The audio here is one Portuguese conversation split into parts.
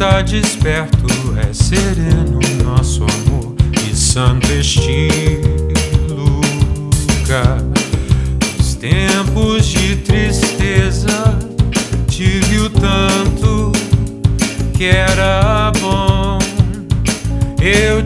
está desperto, é sereno nosso amor e santo estilo. Nos tempos de tristeza, tive o tanto que era bom. Eu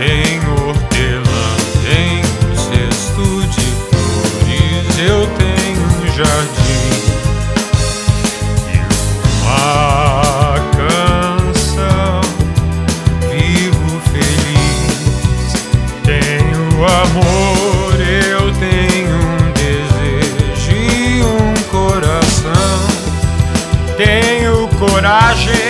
tenho hortelã, tenho cesto de flores, eu tenho um jardim e uma canção. Vivo feliz, tenho amor, eu tenho um desejo e um coração. Tenho coragem,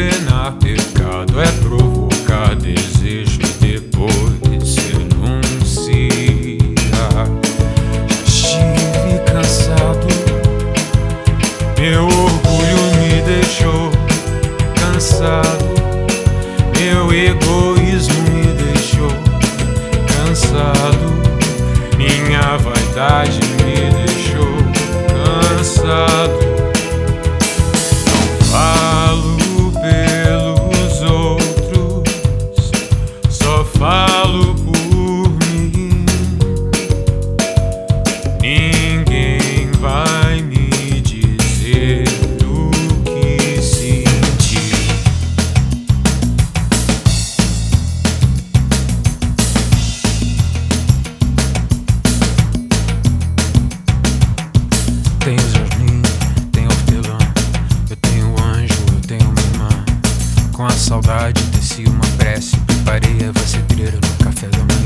penar, pecado é provocar desejo e depois se enunciar. Estive cansado, meu saudade teci uma prece, preparei a vacedeira no café da manhã.